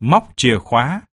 móc chìa khóa.